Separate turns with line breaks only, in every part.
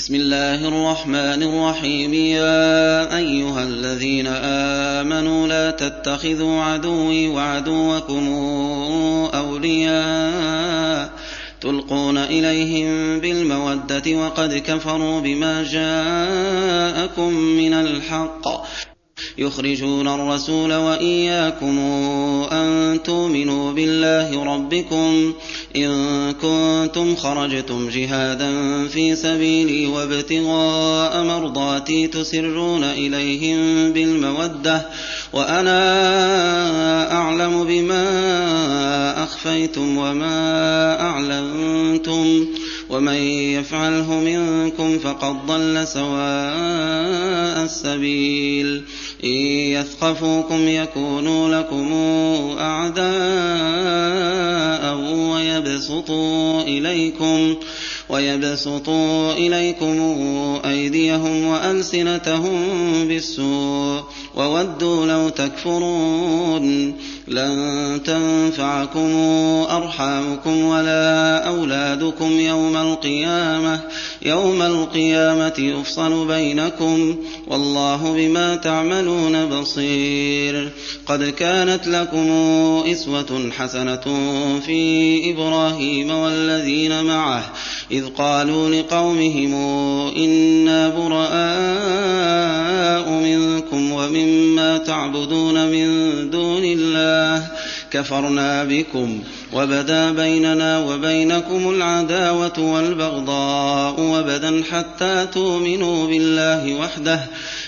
بسم الله الرحمن الرحيم يا ايها الذين امنوا لا تتخذوا عدوي وعدوكم اولياء تلقون اليهم بالموده وقد كفروا بما جاءكم من الحق يخرجون الرسول واياكم ان تؤمنوا بالله ربكم إن كنتم خرجتم جهادا في سبيلي وابتغاء مرضاتي تسرون إليهم بالمودة وأنا أعلم بما أخفيتم وما أعلنتم ومن يفعله منكم فقد ضل سواء السبيل إن يثقفوكم يكونوا لكم أعداء يَبْسُطُوا إِلَيْكُمْ ويبسطوا إليكم أيديهم وألسنتهم بالسوء وودوا لو تكفرون لن تنفعكم أرحامكم ولا أولادكم يوم القيامة يوم القيامة يفصل بينكم والله بما تعملون بصير قد كانت لكم إسوة حسنة في إبراهيم والذين معه إذ قالوا لقومهم إنا براء منكم ومما تعبدون من دون الله كفرنا بكم وبدا بيننا وبينكم العداوة والبغضاء وبدا حتى تؤمنوا بالله وحده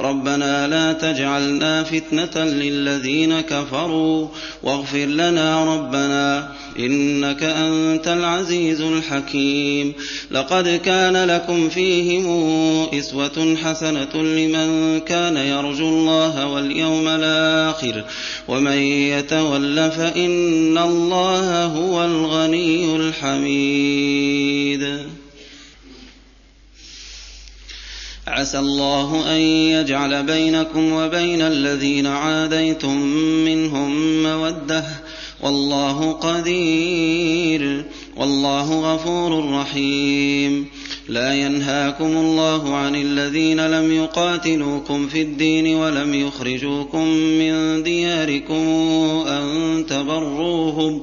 ربنا لا تجعلنا فتنة للذين كفروا واغفر لنا ربنا إنك أنت العزيز الحكيم لقد كان لكم فيهم إسوة حسنة لمن كان يرجو الله واليوم الآخر ومن يتول فإن الله هو الغني الحميد عسى الله ان يجعل بينكم وبين الذين عاديتم منهم موده والله قدير والله غفور رحيم لا ينهاكم الله عن الذين لم يقاتلوكم في الدين ولم يخرجوكم من دياركم ان تبروهم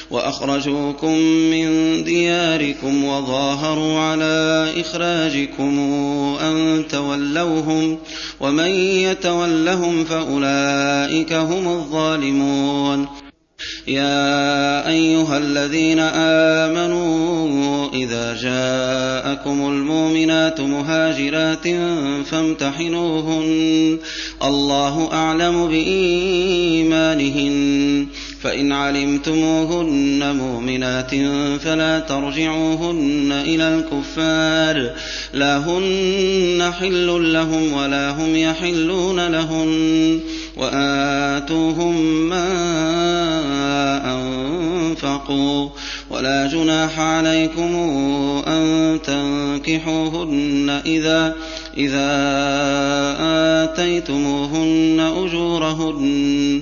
وأخرجوكم من دياركم وظاهروا على إخراجكم أن تولوهم ومن يتولهم فأولئك هم الظالمون يا أيها الذين آمنوا إذا جاءكم المؤمنات مهاجرات فامتحنوهن الله أعلم بإيمانهن فإن علمتموهن مؤمنات فلا ترجعوهن إلى الكفار لا هن حل لهم ولا هم يحلون لهن وآتوهم ما أنفقوا ولا جناح عليكم أن تنكحوهن إذا إذا آتيتموهن أجورهن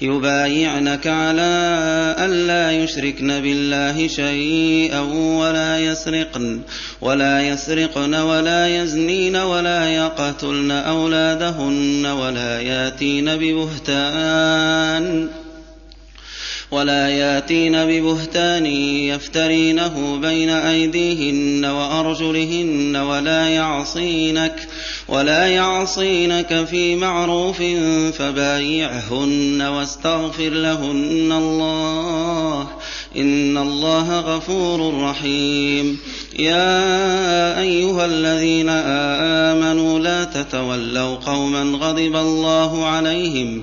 يبايعنك على لا يشركن بالله شيئا ولا يسرقن ولا يسرقن ولا يزنين ولا يقتلن أولادهن ولا ياتين ببهتان ولا ياتين ببهتان يفترينه بين أيديهن وأرجلهن ولا يعصينك ولا يعصينك في معروف فبايعهن واستغفر لهن الله إن الله غفور رحيم يا أيها الذين آمنوا لا تتولوا قوما غضب الله عليهم